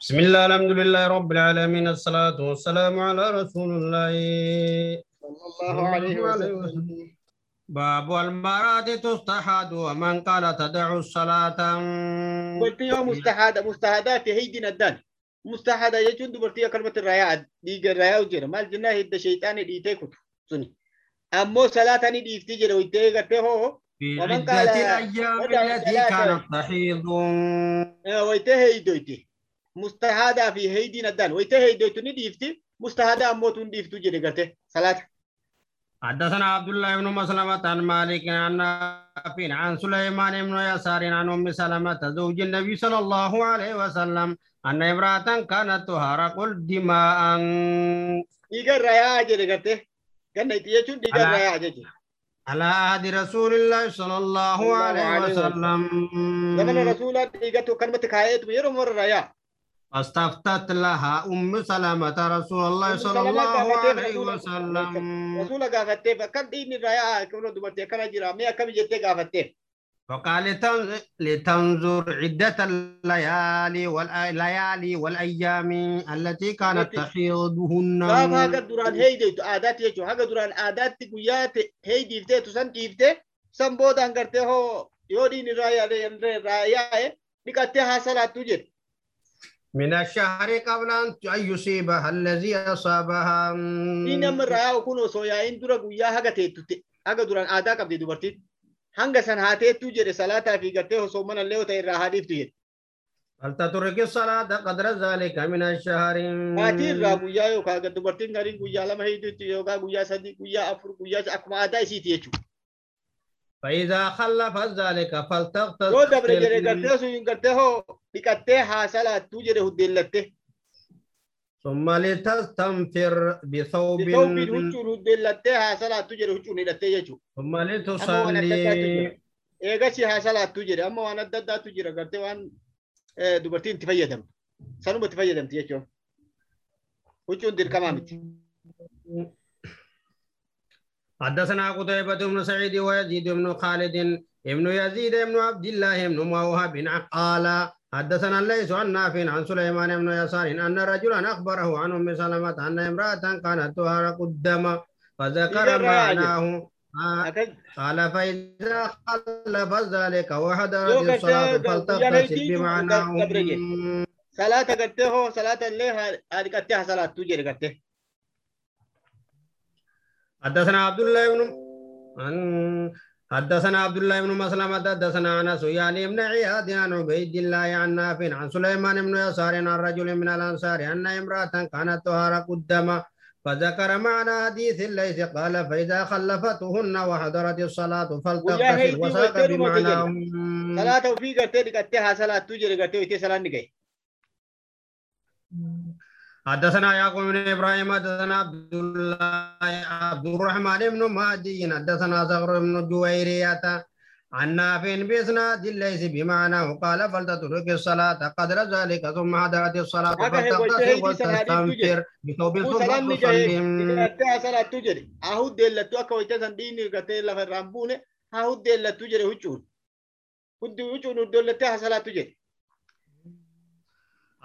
بسم الله الحمد لله رب العالمين الصلاة والسلام على رسول الله. صلى الله عليه وسلم. باب المرأة تستحاد ومن قال تدع الصلاة. قلت يوم مستحادة مستحادات هيدنا الدان مستحادة يجون دبرتي كلمة الرياء ديق الرياء وجرى مال جنة هيد الشيطان ديتي كتو سني. أمو صلاة ني ديفتي جرى ويتي قرتي هو ومن قال الأيام التي كانت تحيض. ويتي هيدو يتي مستحادة في هيدنا الدان. ويتي هيدو يتي ديفتي مستحادة أمو تون ديفتو جرى قرتي صلاة حدثنا عبد الله بن مسلمة عن مالك عن نافع عن سليمان بن يسار عن أم سلمة زوج النبي صلى الله عليه وسلم أن امرأة كانت تهرق الدماء. ديق الرياء جرى قرتي كان يتي يجون ديق على- الرياء جرى على عهد رسول الله صلى الله الله عليه وسلم. زمن رسول ديقتو كلمة كايت ويرو مر أستفتت لها أم سلمة رسول الله صلى الله عليه وسلم. رسول غفتي فكان دين الرايا كنا دمتي كنا جرا ما كم جت غفتي فقال لتنظر عدة الليالي والليالي والأيام التي كانت تحيضهن لا هاك دوران هيدي عادات يجو. هاك دوران عادات تقويات هيدي فتة تسان كيفتة سنبودان كرتة هو يوري نرايا رايا رايا نكاتي حاصلات تجير من الشهر قبل أن يصيبها الذي أصابها yaa'iin dura guyyaa haga teettutte haga duraan aadaa qabdi dubartiin hanga san haa teettuu jedhe salaataa fi gartee osoo mana illee yoo ta'e irraa haa dhiiftu jedhe فلتترك الصلاة قدر ذلك من الشهر maatii irraa guyyaa yookaan dubartiin gariin guyyaa lama heeyduutti yookaan guyyaa sadii guyyaa afur guyyaa akkuma aadaa isiiti jechuudha. فإذا خلفت ذلك فلتغتسل yoo dabre jedhe gartee sun gartee hoo dhiqattee haa salaattuu jedhe huddeellatte ثم لتستنفر بثوب bitoobiin huccuun huddeellattee haa salaattuu jedhe huccuun hidhattee jechuudha. ثم Amma waan adda addaatu لتصلي jira. Eegasii haa salaattuu jedhe amma waan adda addaatu jira gartee waan eh, dubartiin itti fayyadamtu. Sanuma itti fayyadamti jechuudha. حدثنا قتيبة بن سعيد ويزيد بن خالد ابن يزيد بن عبد الله بن موهب قال حدثنا ليس عن نافع عن سليمان بن يسار أن رجلا أخبره عن أم سلمة أن امرأة كانت تهرق الدم فذكر معناه. قال فإذا خلف ذلك وحضرت الصلاة فلتغتسل بمعناه. دبرجي. salaata gartee hoo salaata illee haa haa dhiqattee haa salaattuu jedhe gartee. حدثنا عبد الله بن عن حدثنا عبد الله بن مسلمة حدثنا أنس يعني بن عياد عن عبيد الله عن نافع عن سليمان بن يسار عن رجل من الأنصار أن امرأة كانت تهرق الدم فذكر معنى حديث ليس. قال فإذا خلفتهن وحضرت الصلاة فلتغتسل وساق ويترو ما بمعناه Salaata ofii gartee dhiqattee haa salaattuu jedhe gartee itti salaanni gahe. حدثنا يعقوب بن إبراهيم حدثنا عبد الله عبد الرحمن بن مهدي حدثنا صخر بن جويرية عن نافع بإسناد ليس بمعناه قال فلتترك الصلاة قدر ذلك ثم حضرت الصلاة jedhe. وتستنفر بثوب ثم تصلي dhiqattee haa salaattuu jedhe. Haa huddeellattuu akka wayte san dhiinni gartee lafa irraa hin buune haa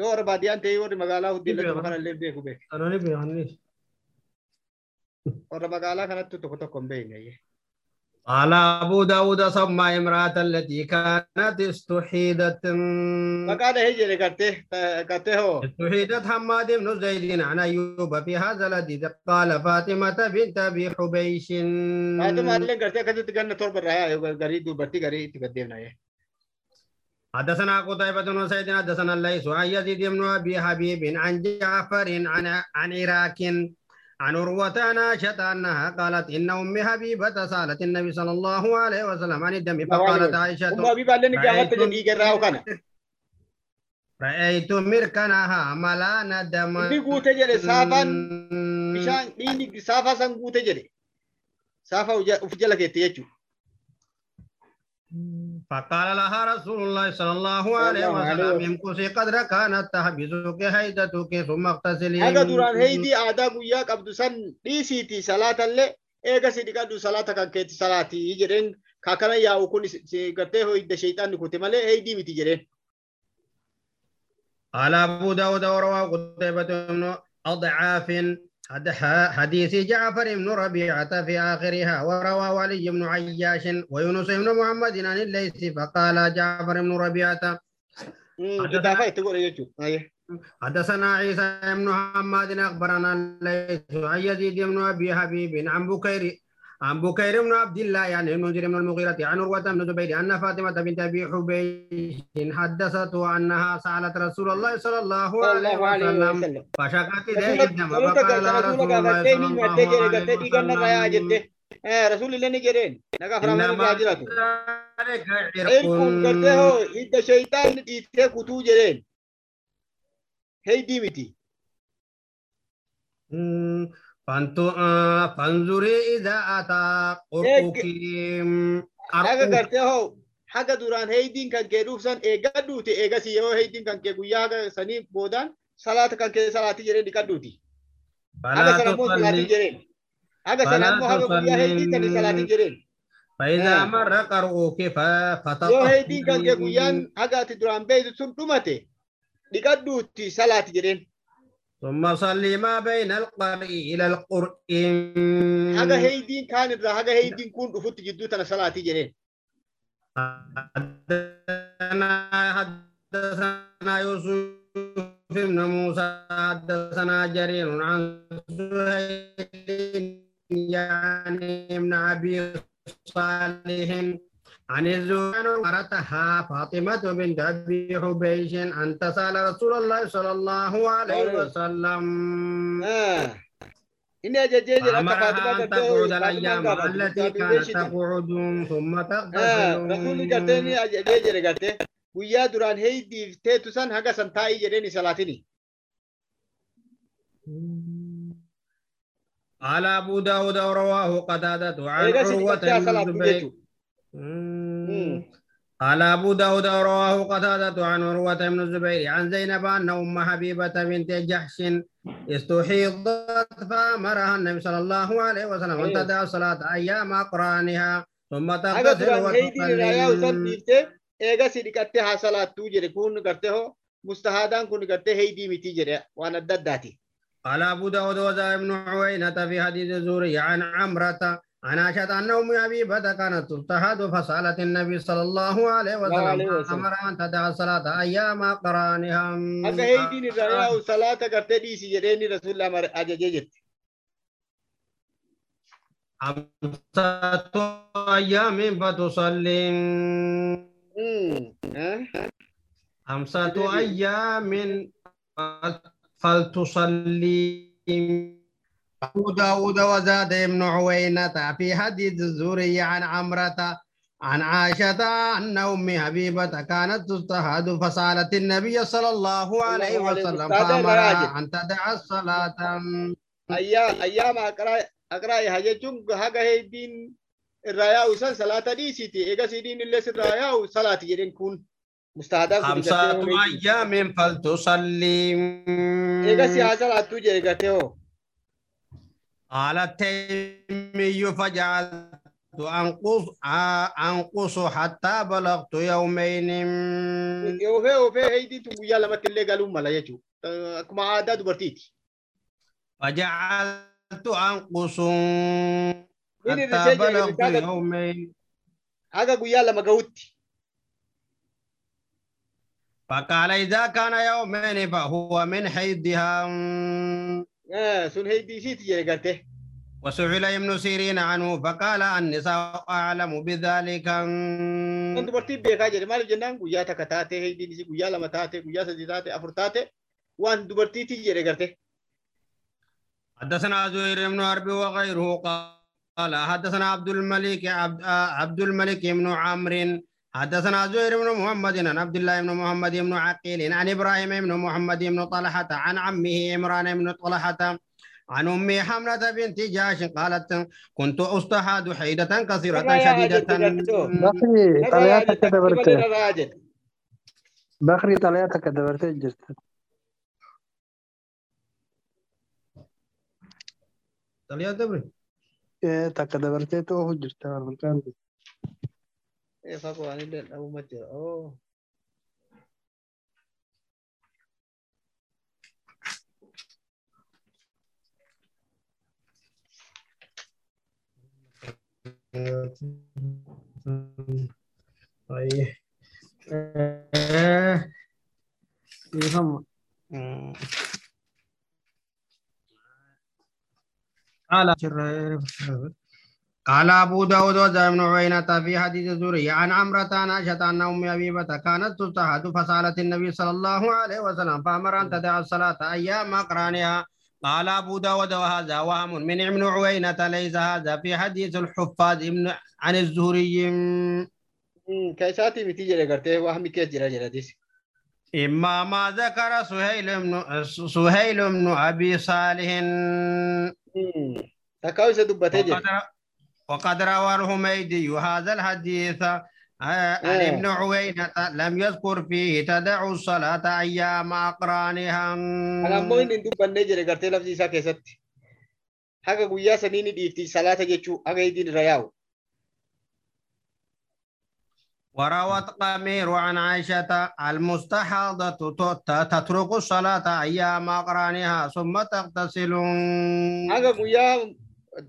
Yoo warra baadiyyaan ta'e warri magaalaa huddeellachuu kana illee beeku beeku. أنا بيعني warra magaalaa kanatti tokko tokko hin beekne. قال أبو داود سمى امرأة التي كانت استحيدت jedhe gartee gartee hoo استحيدت حماد بن زيد عن أيوب في هذا الحديث قال فاطمة بنت أبي حبيش gartee akkasitti ganna torba irraa yaa garii dubartii garii itti gaddeemna. حدثنا قتيبة بن سعيد حدثنا الليث عن يزيد بن أبي حبيب عن جعفر عن عن عراك عن عروة عن عائشة أنها قالت إن أم حبيبة سألت النبي صلى الله عليه وسلم عن الدم فقالت عائشة jedhii garraa kana. رأيت مركنها ملا دما jedhe saafaan bishaan dhiigni saafaa san guute jedhe. Saafaa uf jala keette jechuudha. فقال لها رسول الله صلى الله عليه الله وسلم. امكثي قدر كانت تحبسك هيدتك ثم اغتسلي aadaa guyyaa qabdu san dhiisiiti salaatallee eega si dhiqadhu salaata kan keetti salaatii jedheen kaakana yaa'u kun si- si gartee hoyidda sheexaanni kute malee heydii miti jedheen. قال أبو داود ورواه قتيبة بن أضعاف حد- حديث جعفر بن ربيعة في آخرها ورواه علي بن عياش ويونس بن محمد عن الليث فقال جعفر بن ربيعة jechuudha. حدثنا عيسى بن محمد أخبرنا الليث عن يزيد بن أبي حبيب عن بكير عن بكير بن عبد الله يعني المنذر بن المغيرة عن عروة بن زبير أن فاطمة بنت أبي حبيش حدثته أنها سألت رسول الله صلى الله عليه الله وسلم. فشكت إليه الدم فقال رسول الله صلى الله عليه وسلم jette. Rasuulli illee ni jedheen. Nagaa firamaan إنما irraa jiraatu. ذلك Ilkuun gartee عرق hoo hidda sheexaanni dhiittee kutuu jedheen. Heydii miti. مم. فانتو- آه، فانظري إذا أتى قرؤك Haga قرؤك gartee hoo haga duraan heydiin kan kee dhufsan eegadhuuti eegasii yoo heydiin kan kee guyyaa haga sanii boodaan salaata kan kee salaatii jedheen dhiqadhuuti. Haga فلا sana immoo salaatii تصلي jedheen. Haga sana فلا immoo haga guyyaa heydii kan salaatii تصلي jedheen. فإذا آه. مر قرؤك Yoo heydiin kan kee فتطهري guyyaan haga ati duraan beeytu sun dhumate dhiqadhuuti salaati jedheen. ثم صلي ما بين القرء إلى القرء Haga heydiin kaan irraa haga heydiin kun dhufutti jidduu tana salaatii jedheen. حدثنا حدثنا يوسف بن موسى حدثنا جرير عن سهيل يعني ابن أبي صالح عن الزهري مرتها فاطمة بنت أبي حبيش أن تسأل رسول الله صلى الله عليه وسلم Ah. أمرها أن تقعد الأيام. التي كانت. تقعد ثم تغتسل guyyaa duraan heydiif teetu san haga san taa'ii jedheen salaatini. قال أبو داود ورواه قتادة عن عروة بن قال أبو داود ورواه قتادة عن عروة بن الزبير عن زينب أن أم حبيبة بنت جحش استحيضت فأمرها النبي صلى الله عليه وسلم أن أيوه. تدع الصلاة أيام أقرانها ثم تغتسل san وتصلي. dhiiftee eegas dhiqattee haa salaattuu jedhe kun gartee hoo mustahaadaan kun gartee heydii miti jedhe waan adda addaati. قال أبو داود وزاد بن عوينة في حديث الزهري عن عمرة عن عائشة أن أم حبيبة كانت تجتهد فسألت النبي صلى الله عليه الله وسلم. فأمر أن تدع الصلاة أيام قرانها Haga heydiin irraa yaa'u salaata gartee dhiisi jedheeni rasuulli amar- ajajee jirti. خمسة أيام فتصلي. Eh? خمسة أيام فلتصلي أبو داود وزاد بن عوينة في حديث الزوري عن عمرة عن عائشة أن أم حبيبة كانت تستهد فصالت النبي صلى الله عليه وسلم فأمرها أن تدع الصلاة. أيام أيام أقرأ أقرأ هاي جم هاي هاي دين الرأي وصل صلاة دي سيتي. إيجا سيدين اللي سر رأي وصلاة يرين كون. مستهدا خمسة أيام من فلتصلي إيجا سيهاصل أتوجي إيجا تيو قال التيمي فجعلت أنقص أنقص حتى بلغت يومين oofee heydiin tun guyyaa lamatti illee galuun mala jechuu akkuma aadaa dubartiiti فجعلت أنقص حتى بلغت يومين haga guyyaa lama gahutti فقال إذا كان يومين فهو من حيضها آه، سن هي دي سيتي يا غرتي وسئل ابن سيرين عنه فقال النساء اعلم بذلك أنت برتي بي كاجي مال جنان نعم، ويا تكاتاتي هي دي سي ويا لما تاتي ويا سيتاتي افرتاتي وان دبرتي تي يا غرتي حدثنا زهير بن حرب وغيره قال حدثنا عبد الملك عبد آه، عبد الملك بن عمرو حدثنا زهير بن محمد عن عبد الله بن محمد بن عقيل عن إبراهيم بن محمد بن طلحة عن عمه عمران بن طلحة عن امي حملة بنت جاش قالت كنت استحاد حيدة كثيرة شديدة. بخري طلياتك دبرتي. جرت طليا دبري. إيه تك دبرتي تو هو جرت المكان fagoo anillee dhabuma jira oo طيب آه، يفهم مم. قال قال أبو داود وزاد بن عيينة في حديث الزهري عن عمرة عن عائشة أن أم أبيبة كانت تستحد فسألت النبي صلى الله عليه وسلم فأمر أن تدع الصلاة أيام أقرانها. قال أبو داود وهذا وهم من ابن عيينة ليس هذا. في حديث الحفاظ ابن عن الزهري. miti jedhe gartee wahmi kees jira jedhatis إما ما ذكر سهيل بن سهيل بن أبي صالح. isa dubbatee وقد, روى الحميدي هذا الحديث آه، عن آه. ابن عوينة لم يذكر فيه تدع الصلاة أيام أقرانها. inni hin dubbannee jedhe gartee lafti isaa keessatti haga guyyaa sanii ni dhiifti salaata jechuu haga idiin irra yaa'u وروت قمير عن عائشة المستحاضة تترك الصلاة أيام أقرانها ثم تغتسل. haga guyyaa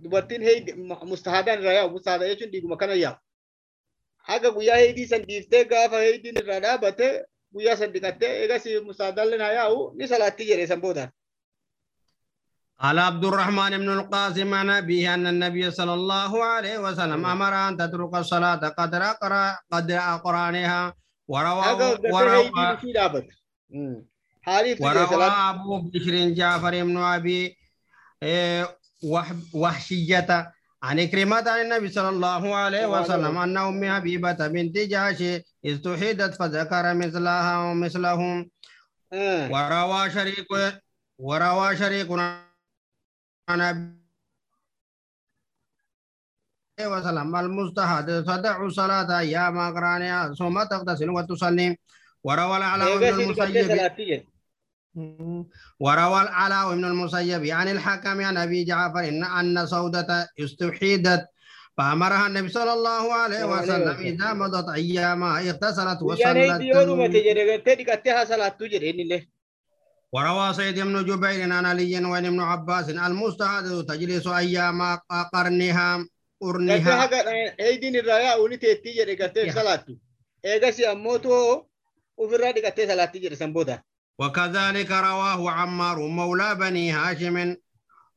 dubartiin heedi mustahadaan irra yaa'u mustahada jechuun dhiiguma kana yaa'u haga guyyaa heedii san dhiiftee gaafa heediin irra dhaabate guyyaa san dhiqattee eegas mustahadaan haa yaa'u ni salaatti jedhe san boodaan قال عبد الرحمن بن القاسم عن أبيه أن النبي صلى الله عليه وسلم أمر أن تترك الصلاة قدر أقرا قدر أقرانها وروى وروى وروى أبو بشر جعفر بن أبي إيه، وحشية. عن إكرمة عن النبي صلى الله عليه وسلم. أن أم حبيبة بنت جاش استحيدت فذكر مثلها ومثلهم. وروى شريك وروى شريك عن وسلم المستحد تدع الصلاة أيام أقرانها ثم تغتسل وتصلي. وروى الأعلى بن المسيب وروى العلاء بن المسيب عن الحكم عن أبي جعفر إن أن سودة استحيدت فأمرها النبي صلى الله عليه وسلم. إذا مضت أيامها اغتسلت dhumate وصلت وروى سيد بن جبير عن علي وعن ابن عباس المستحاضة تجلس أيام قرنها قرنها. haga heediin irraa yaa'u ni teettii jedhe gartee Ya. salaattu eegas ammoo too ofirraa وكذلك رواه عمار مولى بني هاشم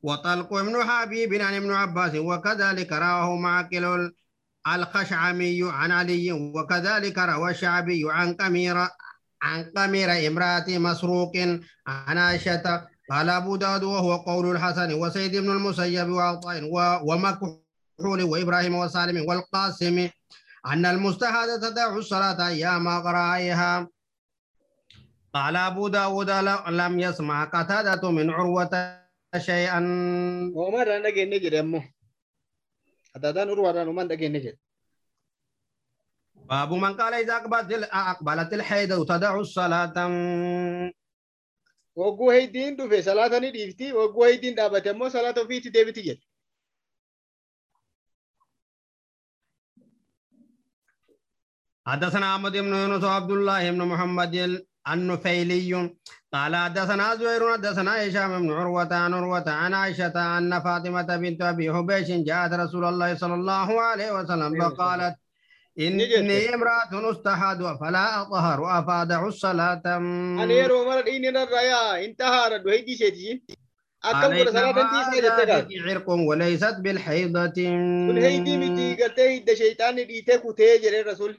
وطلق بن حبيب عن ابن عباس وكذلك رواه معقل الخشعمي عن علي وكذلك روى الشعبي عن قميرة عن قميرة امرأة مسروق عن عائشة. قال أبو داود وهو قول الحسن وسيد بن المسيب وعطاء ومكحول وإبراهيم وسالم والقاسم أن المستحاضة تدع الصلاة أيام قرائها قال أبو داود لم يسمع قتادة من عروة شيئا. وما رأى نجي نجد أمو قتادة عروة رأى نمان نجد باب من قال إذا أقبلت أقبلت الحيد وتدع الصلاة. وقو هي دين صلاة نديفتي وقو هي دابت أمو صلاة في تديفتي حدثنا أحمد بن يونس وعبد الله بن محمد النفيلي قال حدثنا زهير حدثنا هشام بن عروة عن عروة عن عائشة أن فاطمة بنت أبي حبيش جاءت رسول الله صلى الله عليه وسلم فقالت إني امرأة أستحاد فلا أطهر أفادع الصلاة. isheetiin akkam godha salaatan dhiisna jette هذا gaal بك عرق وليست بالحيضة. miti galtee hidda sheeyxaanni dhiitee kutee jedhe rasul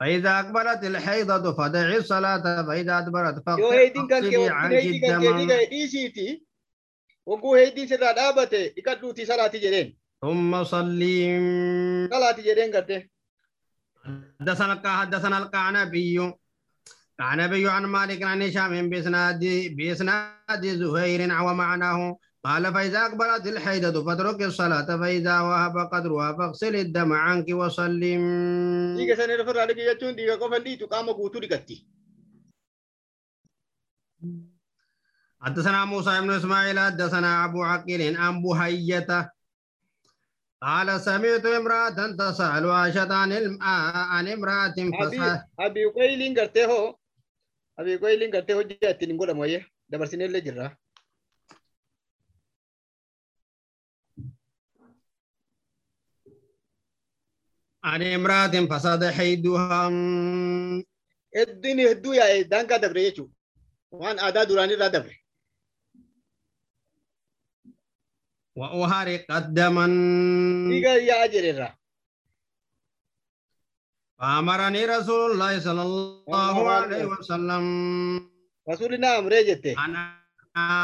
فإذا أقبلت الحيضة فدعي الصلاة فإذا أدبرت فقطعي الدم ثم صليم صلاة جرين حدثنا حدثنا القعنبي عن نبي عن مالك عن هشام بإسناد بإسناد زهير ومعناه معناه قال فإذا أقبلت الحيدة فاترك الصلاة فإذا وهب قدرها فاغسل الدم عنك وسلم Dhiiga sana irra dhigi jechuun dhiiga qofa dhiitu qaama guutuu dhiqatti. حدثنا موسى بن إسماعيل حدثنا أبو عقيل عن بهية قال سمعت امرأة تسأل عائشة عن. عن امرأة فسأل Abii qoyiliin gartee hoo abii qoyiliin gartee hojii ittiin hin godhamu wayyee عن امرأة فساد حيدوهم الدين هدو يا دان قد بريتو وان ادا دوراني لا دبر واوهاري قدما ديغا يا اجريرا فامرني رسول الله صلى الله عليه وسلم رسولنا امرجت أنا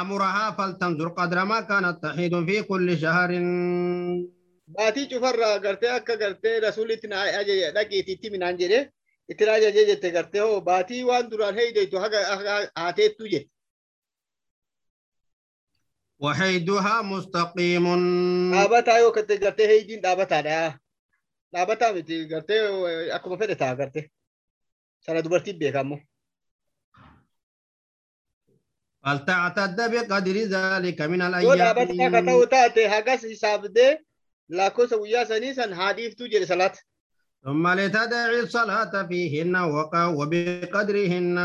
امرها فلتنظر قدر ما كانت تحيد في كل شهر Baatii cufarraa gartee akka gartee rasuulli itti na ajaje dhaqiitii itti minaan jedhee itti na ajajee jette gartee hoo baatii waan duraan heeydeetu haga haga haateettu jette. وحيدها مستقيم Dhaabataa yoo gartee gartee heeydiin dhaabataadha. Dhaabataa miti gartee akkuma fedhe ta'a gartee. Sana dubartiin beekamu. فلتعتد بقدر ذلك من Yoo dhaabataa akka الأيام ta'u taate hagas hisaabdee lakkoofsa guyyaa sanii san haadhiiftuu jedhe salaata. ثم لتدعي الصلاة فيهن وبقدرهن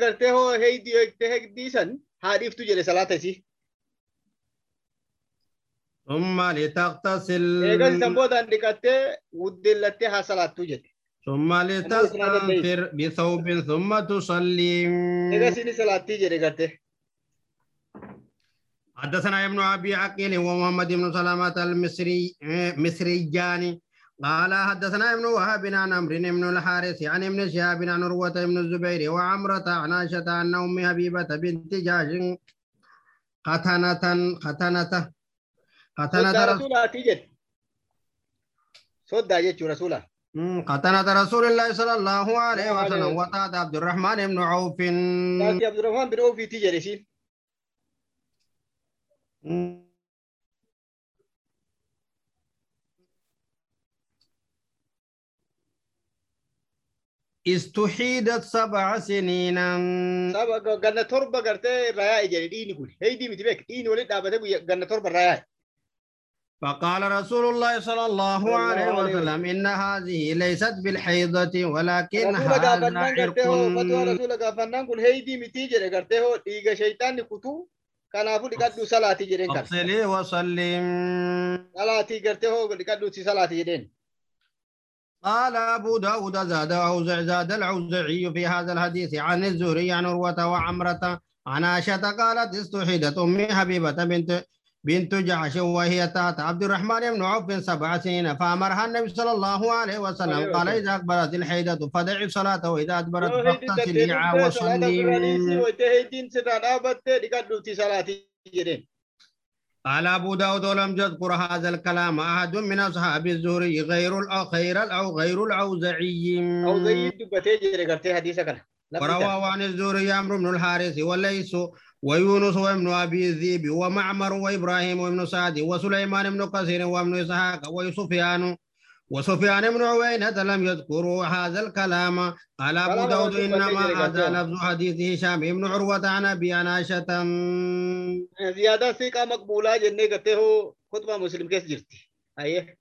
gartee hoo heeydii eegtee heegdii san haadhiiftuu jedhe salaata isii. ثم لتغتسل boodaan dhiqattee wuddeellattee haa salaattuu jedhe. ثم لتستنفر بثوب ثم تصلي Eegas inni salaattii jedhe gartee. حدثنا ابن أبي عقيل ومحمد بن سلامة المصري مصريان قال حدثنا ابن وهب عن عمرو بن الحارث عن ابن شهاب عن عروة بن الزبير وعمرة عن عائشة عن أم حبيبة بنت جاش ختنة ختنة ختنة Soddaa رسول. Soddaa jechuu rasuulaa. ختنة رسول الله صلى الله عليه وسلم وتعد عبد الرحمن بن عوف Taati Abdurrahmaan bin Oofiitii jedhe استحيدت سبع سنين gartee irraa yaa'e jedhe dhiini kun. Heeydii miti beek dhiini waliin dhaabatee guyyaa ganna torba irraa yaa'e. فقال رسول الله صلى الله الله عليه وسلم إن هذه ليست بالحيضة ولكن هذا عرق hoo fatwa rasuula gaafannaan kun heeydii mitii jedhe gartee hoo dhiiga shayxaanni kutuu kanaafuu dhiqadhuu salaatii jedheen kana. اغسلي وسلم Salaatii gartee hoo dhiqadhuu si salaatii jedheen. قال أبو داود زاد أوزع زاد العوزعي في هذا الحديث عن الزهري عن عروة وعمرة عن عائشة قالت استحيدت أمي حبيبة بنت بنت جعش وهي تحت عبد الرحمن بن عوف سبع سنين فأمرها النبي صلى الله عليه وسلم عليه قال وسلم. إذا أقبلت الحيضة فدعي الصلاة وإذا أدبرت Yoo heeydiin فاغتسلي dandeettuu salaata firaaniisii وصلي. قال أبو داود ولم يذكر هذا الكلام أحد من أصحاب الزهري غير الأو غير الأو غير الأوزعي gartee hadiisa kana. Lafti kana. وروى عن الزهري عمرو بن الحارث وليس ويونس وابن أبي الذئب ومعمر وإبراهيم وابن سعد وسليمان بن كثير وابن إسحاق وسفيان وسفيان بن عوينة لم يذكروا هذا الكلام قال أبو داود إنما هذا. لفظ حديث هشام بن عروة عن أبي عائشة Ziyaadaa siiqaa maqbuulaa jennee gartee hoo kutubaa muslim keessa jirti. Ayyee.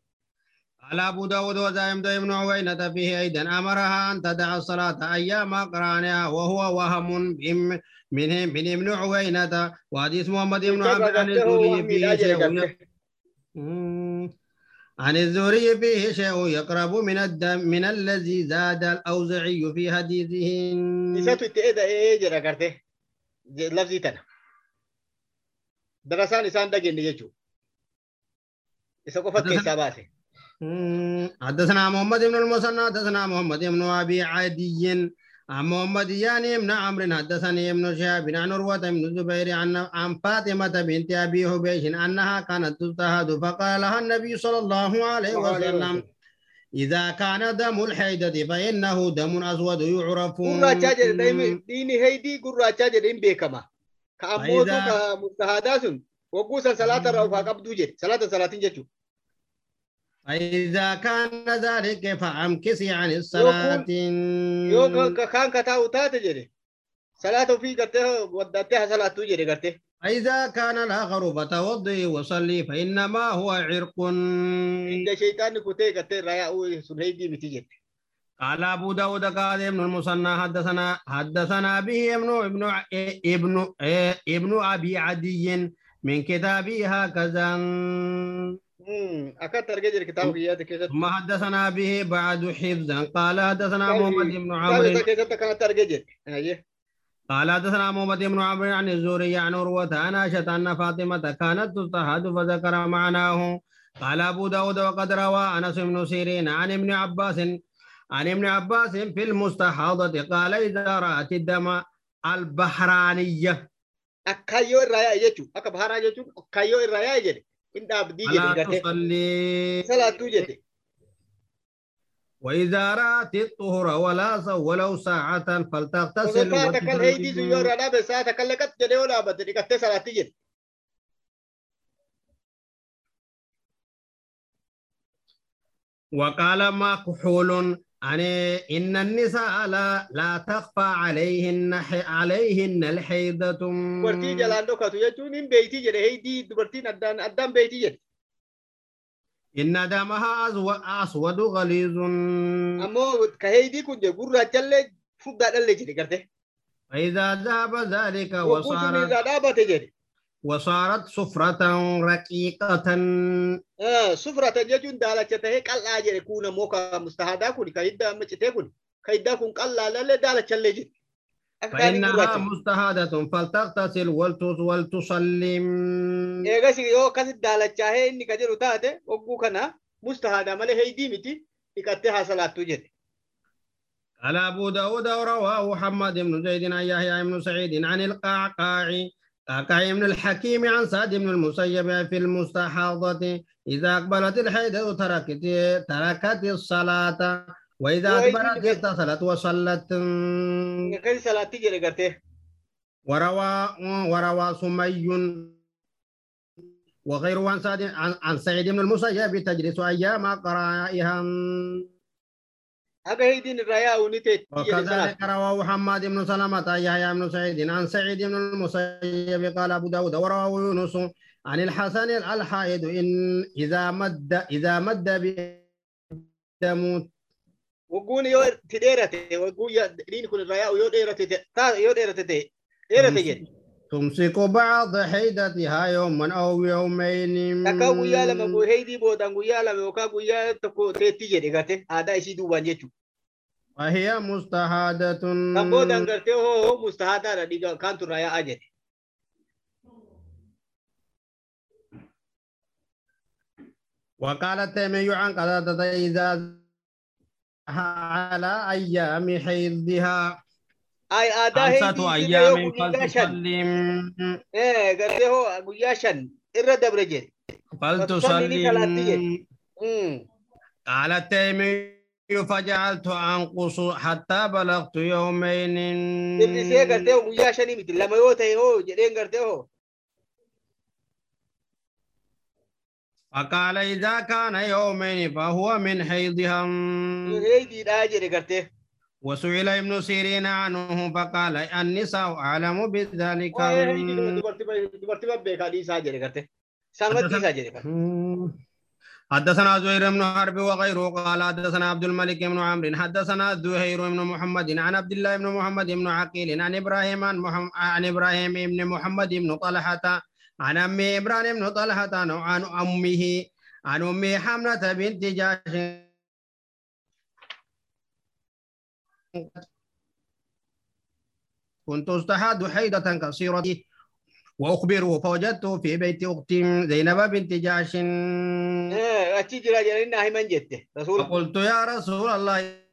قال أبو داود وزايم ابن عوينة فيه أيضا أمرها أن تدع الصلاة أيام قرانها وهو وهم من من ابن عوينة وحديث محمد بن عبد عن الزهري wahmiidhaa فيه شيء. عن الزهري فيه شيء يقرب من الدم من الذي زاد الأوزعي في حديثه itti eda'ee jedha gartee. Je- Lafzii tana. Darasaan isaan dhageenye jechuudha. Isa qofa keessaa baase. مم. حدثنا محمد بن المثنى حدثنا محمد بن أبي عدي عن محمد يعني بن عمرو حدثني ابن شهاب عن عروة بن الزبير عن عن فاطمة بنت أبي حبيش أنها كانت تجتهد فقال لها النبي صلى الله عليه وسلم إذا كان دم الحيدة فإنه دم أسود يعرف. gurraachaa jedhe dhiini heydii gurraachaa jedhe hin beekama ka ammootu Faayidaa- ka mustahaadaa sun wagguu san salaata irraa ufaa qabduu jedhe salaata salaatiin jechuudha فإذا كان ذلك فأمكسي عن الصلاة. يوم كان كتاو تاتجري صلاة في قرته ودتها صلاة تجري قرته إذا كان الآخر فتوضي وصلي فإنما هو عرق. عند شيطان كتاو قرته رأي أوي سنهي دي متجري قال أبو داود قال ابن المصنع حدثنا حدثنا به ابن ابن ابن ابن أبي عدي من كتابه هكذا. Jira kitaaba kiyyaata keessatti ثم حدثنا به بعد حفظا. قال حدثنا كتاب- محمد بن عمرو. Ayyee. قال حدثنا محمد بن عمرو عن الزهري عن عروة عن عائشة أن فاطمة كانت تستحد فذكر معناه. قال أبو داود وقد روى أنس بن سيرين عن ابن عباس عن ابن عباس في المستحاضة. قال إذا رأت الدم البحرانية. akkaayyoo irraa yaa'e jechuun akka baharaa jechuun akkaayyoo irraa jedhe فلا gartee تصلي salaattuu jedhe وإذا رأت الطهر ولا ولو ساعة فلتغتسل yoo وتصلي irraa dhaabe saata kan leqat jedhe yoo dhaabatte dhiqattee salaattii jedhe وقال ما كحول يعني إن النساء لا لا تخفى عليهن عليهن الحيضة dubartii jalaan dhokatu jechuun hin beeyti jedhe heydii dubartiin addaan addaan beeyti jedhe إن دمها أزو- أسود غليظ ammoo ka heydii kun jedhe gurraachallee furdaadhallee jedhe gartee فإذا ذهب ذلك وصارت irraa dhaabate jedhe وصارت سفرة رقيقة. آه سفرة جدّ دالة تهي كل آجر يكون موكا مستهدا كوني كيدا مجتهد كوني كيدا كون كل لا لا دالة تلجي فإنها مستهدا ثم فلتغتسل والتوس والتسلم. يا غسي يو كاس دالة تهي إني كجر وتهد وقو مستهدا ماله هي متي. يكتب حصل أتوجد قال أبو داود رواه محمد بن زيد عن يحيى سعيد عن القعقاعي قعقاع بن الحكيم عن سعد بن المسيب في المستحاضة. إذا أقبلت الحيض تركت تركت الصلاة. وإذا أدبرت أدبرت- اغتسلت وصلت. وروى وروى سمي وغيره عن سعد عن سعيد بن المسيب تجلس أيام قرائها. هبهيدين ريا ونيتي وكذلك رواه محمد بن سلمة يحيى بن سعيد أن سعيد بن المسيب قال أبو داود ورواه يونس عن الحسن الحائد إن إذا مد إذا مد بدموت وقول يو تديرتي وقول يا دين كن ريا ويو ديرتي تا يو ديرتي ديرتي تمسك بعض حيدتها يوما أو يومين. تكاو يا لما بو هيدي بو دانغو يا لما بو كاغو يا تكو تيتي دي غاتي هذا شي دو بانيتو وهي مستحادة. تمبو دانغرتي هو مستحادة دي كانتو رايا أجي وقالت من يعن قد اذا على أيام حيدها. Ay aadaa خمسة heydii sirra yoo أيام guyyaa shan فلتسلم eh gartee hoo guyyaa shan irra dabre jedhe. فلتسلم Hmm. قال التيمي فجعلت أنقص حتى بلغت يومين Hir'isee gartee hoo guyyaa shanii miti lama yoo ta'e hoo jedheen gartee hoo. فقال إذا كان يومين فهو من حيضها Heydiidhaa jedhe gartee. وسئل ابن سيرين عنه فقال النساء أعلم بذلك. حدثنا زهير بن حرب وغيره قال حدثنا عبد الملك بن عمرو حدثنا زهير بن محمد عن عبد الله بن محمد بن عقيل عن إبراهيم عن, محمد عن إبراهيم بن محمد بن طلحه عن ام إبراهيم بن طلحه عن امه عن ام حمله بنت جاش كنت استحاد حيضة قصيرة وأخبره فوجدته في بيت أختي زينب بنت himan jette. Rasuula. فقلت يا رسول الله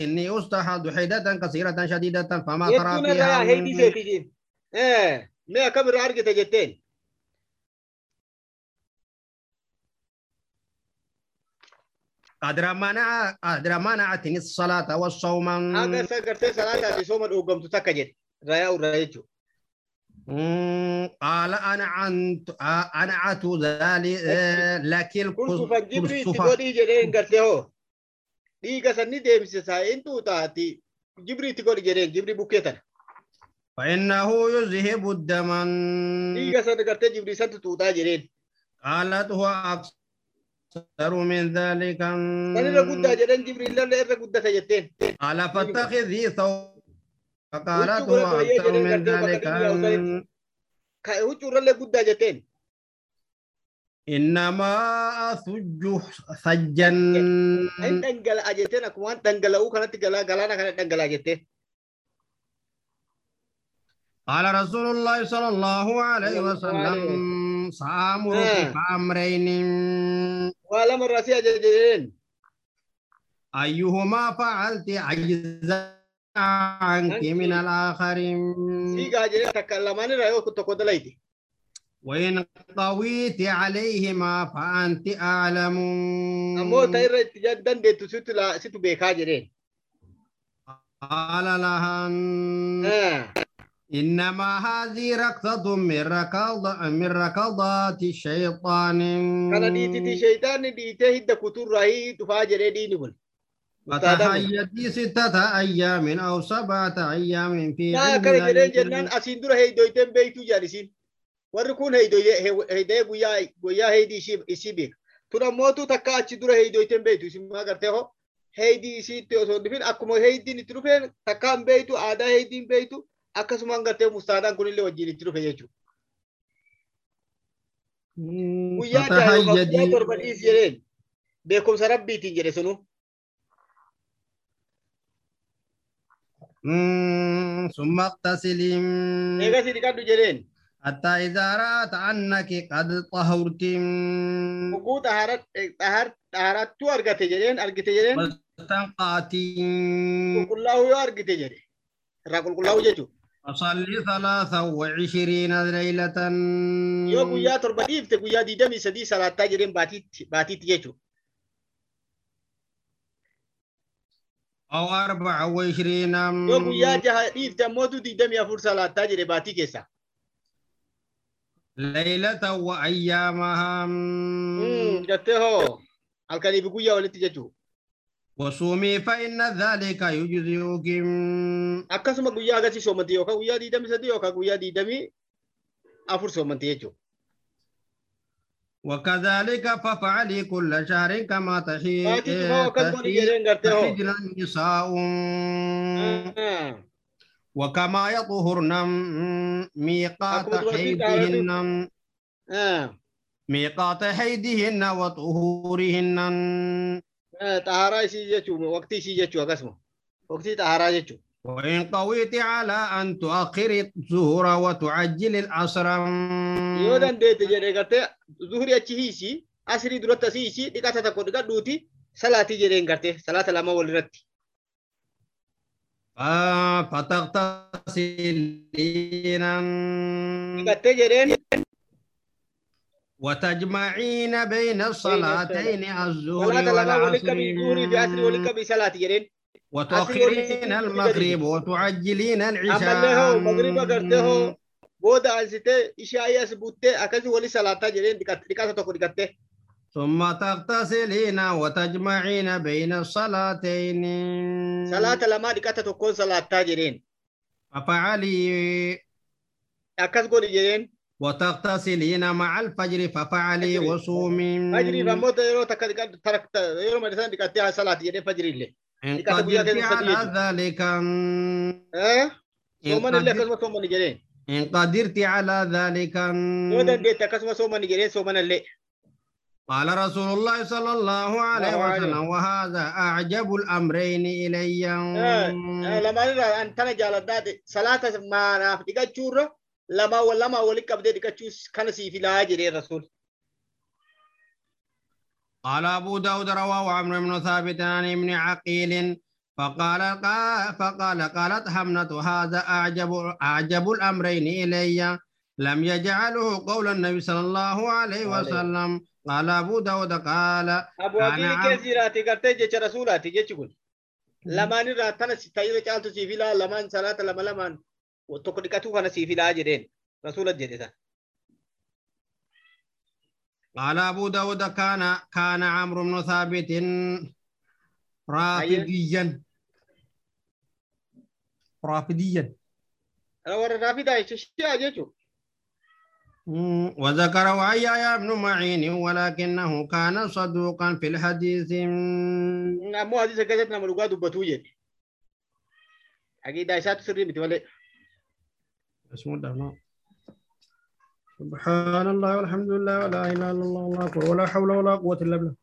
إني أستحض حيدة كثيرة شديدة فما ترى فيها seetii Eh, mee akkam irraa argite قدر منع قدر منعتني الصلاة والصوم sooma dhooggamtu takka jedhe rayaa irraa jechuudha. مم، قال أنا عنت أنا عت ذلك لكن الكسوف godhii jedheen gartee hoo dhiiga sanni deemsisa intuu taati jibri itti godhi jedheen jibri bukkee tana فإنه يذهب الدم dhiiga sana gartee jibri santu tuutaa jedheen قالت هو أكثر من ذلك san irra guddaa jedheen jibri illee irra guddata jetteen قال فاتخذي ثوب فقالت وجه هو ولا بيجي أكثر من لين قدام ذلك قدام يوصل. ka huccuu irrallee guddaa jetteen إنما أثج ثجا hin dhangala'a jetteen akkuma waan dhangala'uu kanatti galaa galaana kana dhangala'aa jettee قال رسول الله صلى الله عليه صلى الله عليه وسلم سآمرك آه. بأمرين ولا مرة سيجدين أيهما فعلت عجزا عنك من الآخرين؟ سيجدين تكلمان رأيو كنت قد ليدي. وإن طويت عليهما فأنت أعلم. أمو تير جدا دي تسوت لا سيتو بيكاجرين. قال لهم آه. إنما هذه ركضة من ركض من ركضات الشيطان kana dhiititi sheeytaanni dhiitee hidda kuturraa dhufaa jedhee dhiini kun فتهيدي ستة أيام أو سبعة أيام في naa علم akkana jedheen ذلك jennaan asiin dura heeydoyteen beeytuu jaalisiin warri kun heeydee guyyaa guyyaa heeydii ishii- isii beeka tun ammootu takka achi dura heeydoyteen beeytu isin maa gartee hoo heeydii isiitti osoo hin dhufin akkuma heeydiin itti dhufeen takka hin beeytu aadaa heeydiin beeytu akkasumaan gartee mustaadaan kunillee wajjin itti dhufe jechuudha. مم، Guyyaa ja'a yookaan guyyaa فتهيدي torba dhiis jedheen beekumsa rabbiitiin jedhe sunu. مم، ثم اغتسلي Eegas dhiqadhu jedheen حتى إذا رأت أنك قد طهرت Oguu xaharattuu argate jedheen argite jedheen واستنقعت qulqullaa'uu yoo argite jedhe irraa qulqullaa'uu jechuudha. فصلي ثلاثا وعشرين ليلة Yoo guyyaa torba dhiifte guyyaa digdamii sadii salaattaa jedheen baatiitti baatiitti jechuudha. أو أربعة وعشرين Yoo guyyaa jaha dhiifte ammootu digdamii afur salaattaa jedhe baatii keessa. ليلة وأيامها fi guyyaa walitti jechuudha. وصومي فإن ذلك يجزئك Akkasuma guyyaa agasii soomantii yookaan guyyaa digdamii sadii yookaan guyyaa digdamii afur soomantii jechuudha. وكذلك فافعلي كل شهر كما تحي Baatii cufaa akkas godhi تحي jedheen gartee hoo. تحجن النساء Ah. وكما يطهرن ميقات Ah. ميقات حيضهن وطهورهن xaharaa isii jechuun waqtii isii jechuu akkasuma waqtii xaharaa jechuun وإن قويت على أن تؤخر الظهر وتعجل العصر zuhurii achi hiisii asrii duratti asii hiisii dhiqata tokko dhiqadhuuti salaatii jedheen gartee salaata lama walirratti آه، فتغتسلين dhiqattee jedheen وتجمعين بين الصلاتين الظهر والعصر salaati jedheen وتؤخرين المغرب وتعجلين العشاء ansitee ishaayii as buttee akkasii wali salaataa jedheen dhiqatte- dhiqata tokko dhiqattee ثم تغتسلين وتجمعين بين الصلاتين salaata lamaa dhiqata tokkoon salaataa jedheen ففعلي akkas godhi jedheen وتغتسلين مع الفجر ففعلي وصومي. فجر رمضة يرو تكاد كاد تركت يرو ما تسان دكاتي على صلاة يد فجر اللي. إن قد على ذلك. إيه سومن اللي كسم سومن جري. إن قدرت على ذلك. سومن اللي تكسم سومن جري سومن اللي قال رسول الله صلى الله عليه وسلم وهذا أعجب الأمرين إليّ. آه، آه، لما أنت أنت جالد ذاتي صلاة ما نافتيك تشوره lamaa lamaa walitti qabdee dhiqachuu kana siif ilaa jedheen rasuul. قال أبو داود رواه عمرو بن ثابت عن ابن عقيل فقال قا- فقال قالت حمنة هذا أعجب أعجب الأمرين إلي لم يجعله قول النبي صلى الله عليه وسلم قال أبو داود قال Abu كان Aqiil عم- keessa jiraate gartee jecha rasuulaati jechi kun. Lamaan irraa tana si ta'irra tokko dhiqatu kana siif ilaa jedheen rasuulat jedhe san. قال أبو داود كان كان عمرو بن ثابت raafidaa jecha shi'a jechuudha. مم. وذكره عيايا بن معين ولكنه كان صدوقا في الحديث nama dhugaa dubbatuu jedhe. Aqiidaa isaatu sirrii miti malee. اسمه. سبحان الله والحمد لله ولا إله إلا الله والله اكبر ولا حول ولا قوة إلا بالله